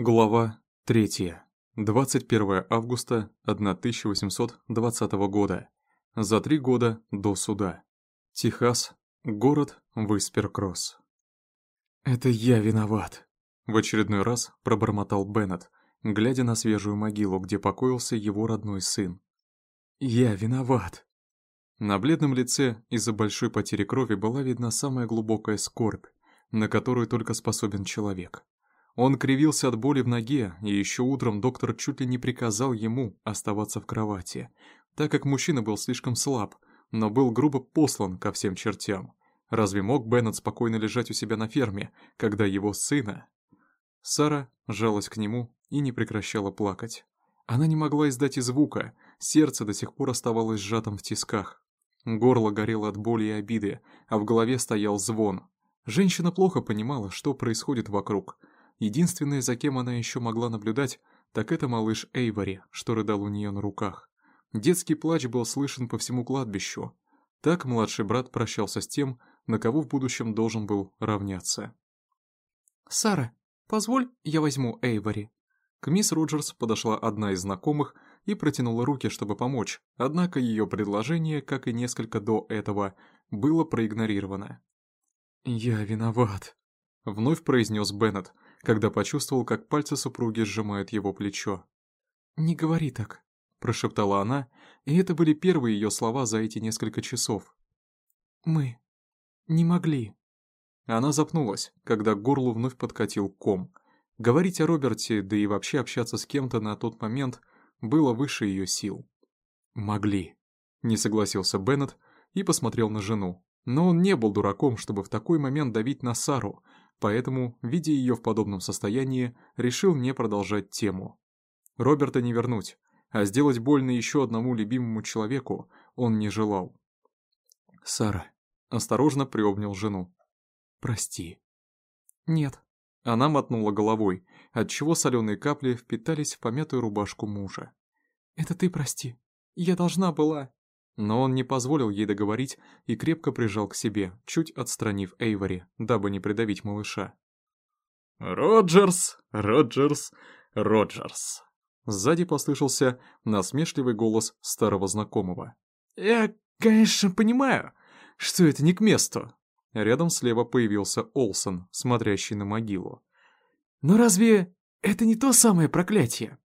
Глава 3. 21 августа 1820 года. За три года до суда. Техас. Город Висперкросс. «Это я виноват», — в очередной раз пробормотал Беннет, глядя на свежую могилу, где покоился его родной сын. «Я виноват». На бледном лице из-за большой потери крови была видна самая глубокая скорбь, на которую только способен человек. Он кривился от боли в ноге, и еще утром доктор чуть ли не приказал ему оставаться в кровати, так как мужчина был слишком слаб, но был грубо послан ко всем чертям. Разве мог Беннет спокойно лежать у себя на ферме, когда его сына... Сара жалась к нему и не прекращала плакать. Она не могла издать и звука, сердце до сих пор оставалось сжатым в тисках. Горло горело от боли и обиды, а в голове стоял звон. Женщина плохо понимала, что происходит вокруг, Единственное, за кем она еще могла наблюдать, так это малыш Эйвори, что рыдал у нее на руках. Детский плач был слышен по всему кладбищу. Так младший брат прощался с тем, на кого в будущем должен был равняться. «Сара, позволь, я возьму Эйвори». К мисс Роджерс подошла одна из знакомых и протянула руки, чтобы помочь, однако ее предложение, как и несколько до этого, было проигнорировано. «Я виноват», — вновь произнес Беннет, — когда почувствовал, как пальцы супруги сжимают его плечо. «Не говори так», — прошептала она, и это были первые ее слова за эти несколько часов. «Мы не могли». Она запнулась, когда к горлу вновь подкатил ком. Говорить о Роберте, да и вообще общаться с кем-то на тот момент, было выше ее сил. «Могли», — не согласился Беннет и посмотрел на жену. Но он не был дураком, чтобы в такой момент давить на Сару, поэтому, видя ее в подобном состоянии, решил не продолжать тему. Роберта не вернуть, а сделать больно еще одному любимому человеку он не желал. «Сара», — осторожно приобнял жену. «Прости». «Нет». Она мотнула головой, отчего соленые капли впитались в помятую рубашку мужа. «Это ты прости. Я должна была...» Но он не позволил ей договорить и крепко прижал к себе, чуть отстранив Эйвори, дабы не придавить малыша. «Роджерс! Роджерс! Роджерс!» Сзади послышался насмешливый голос старого знакомого. «Я, конечно, понимаю, что это не к месту». Рядом слева появился Олсон, смотрящий на могилу. «Но разве это не то самое проклятие?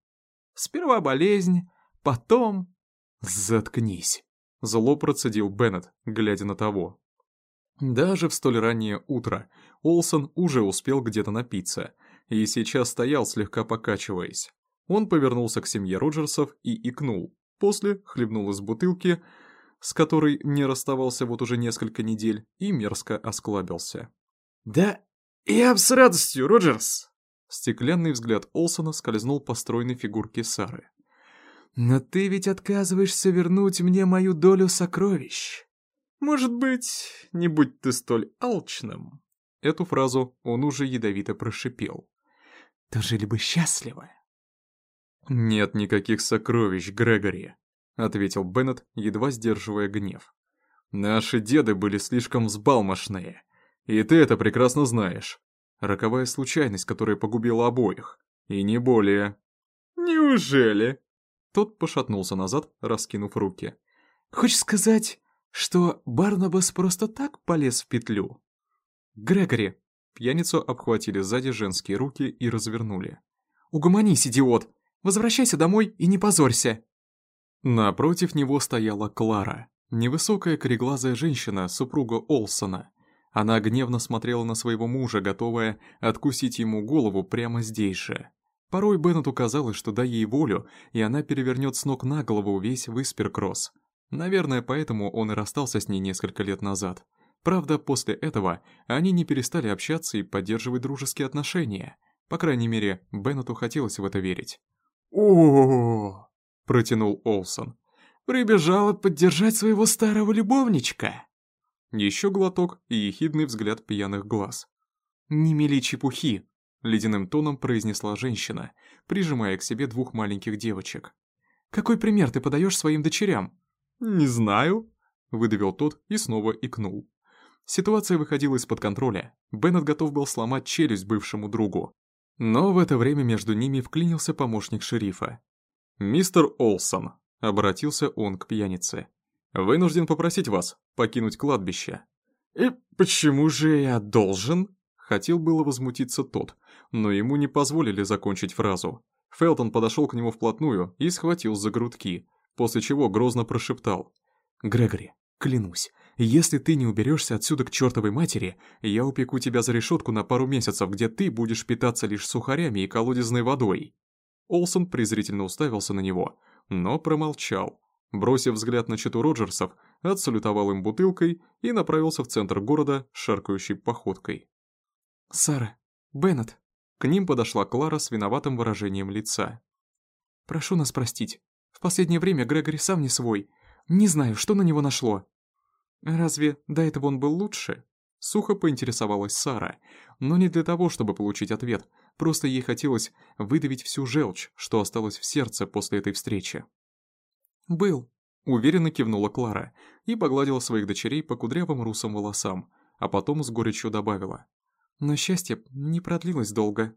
Сперва болезнь, потом...» «Заткнись!» Зло процедил Беннет, глядя на того. Даже в столь раннее утро Олсон уже успел где-то напиться, и сейчас стоял, слегка покачиваясь. Он повернулся к семье Роджерсов и икнул, после хлебнул из бутылки, с которой не расставался вот уже несколько недель, и мерзко осклабился. «Да я б с радостью, Роджерс!» Стеклянный взгляд Олсона скользнул по стройной фигурке Сары. Но ты ведь отказываешься вернуть мне мою долю сокровищ. Может быть, не будь ты столь алчным. Эту фразу он уже ядовито прошипел. То жили бы счастливо. Нет никаких сокровищ, Грегори, ответил Беннет, едва сдерживая гнев. Наши деды были слишком взбалмошные, и ты это прекрасно знаешь. Роковая случайность, которая погубила обоих, и не более. Неужели? Тот пошатнулся назад, раскинув руки. «Хочешь сказать, что Барнабас просто так полез в петлю?» «Грегори!» Пьяницу обхватили сзади женские руки и развернули. «Угомонись, идиот! Возвращайся домой и не позорься!» Напротив него стояла Клара, невысокая кореглазая женщина, супруга Олсона. Она гневно смотрела на своего мужа, готовая откусить ему голову прямо здесь же. Порой Беннету казалось, что дай ей волю, и она перевернет с ног на голову весь Висперкросс. Наверное, поэтому он и расстался с ней несколько лет назад. Правда, после этого они не перестали общаться и поддерживать дружеские отношения. По крайней мере, Беннету хотелось в это верить. о протянул Олсон. «Прибежала поддержать своего старого любовничка!» Еще глоток и ехидный взгляд пьяных глаз. «Не мели чепухи!» Ледяным тоном произнесла женщина, прижимая к себе двух маленьких девочек. «Какой пример ты подаешь своим дочерям?» «Не знаю», — выдавил тот и снова икнул. Ситуация выходила из-под контроля. Беннет готов был сломать челюсть бывшему другу. Но в это время между ними вклинился помощник шерифа. «Мистер Олсон», — обратился он к пьянице, — «вынужден попросить вас покинуть кладбище». «И почему же я должен?» Хотел было возмутиться тот, но ему не позволили закончить фразу. Фелтон подошел к нему вплотную и схватил за грудки, после чего грозно прошептал. «Грегори, клянусь, если ты не уберешься отсюда к чертовой матери, я упеку тебя за решетку на пару месяцев, где ты будешь питаться лишь сухарями и колодезной водой». Олсон презрительно уставился на него, но промолчал. Бросив взгляд на читу Роджерсов, отсалютовал им бутылкой и направился в центр города шаркающей походкой. «Сара, Беннет!» К ним подошла Клара с виноватым выражением лица. «Прошу нас простить. В последнее время Грегори сам не свой. Не знаю, что на него нашло». «Разве до этого он был лучше?» Сухо поинтересовалась Сара, но не для того, чтобы получить ответ, просто ей хотелось выдавить всю желчь, что осталось в сердце после этой встречи. «Был», — уверенно кивнула Клара и погладила своих дочерей по кудрявым русым волосам, а потом с горечью добавила. «Но счастье не продлилось долго».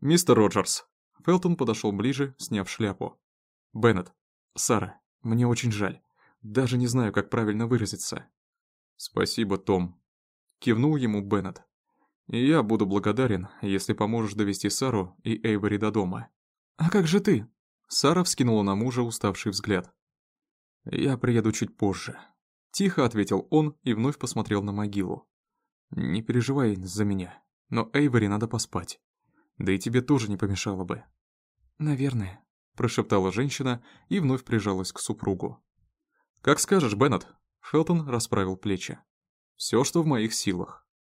«Мистер Роджерс», — Фелтон подошел ближе, сняв шляпу. «Беннет, Сара, мне очень жаль. Даже не знаю, как правильно выразиться». «Спасибо, Том», — кивнул ему Беннет. «И я буду благодарен, если поможешь довести Сару и Эйвори до дома». «А как же ты?» Сара вскинула на мужа уставший взгляд. «Я приеду чуть позже», — тихо ответил он и вновь посмотрел на могилу. «Не переживай за меня, но Эйвори надо поспать. Да и тебе тоже не помешало бы». «Наверное», — прошептала женщина и вновь прижалась к супругу. «Как скажешь, Беннет», — Фелтон расправил плечи. «Все, что в моих силах».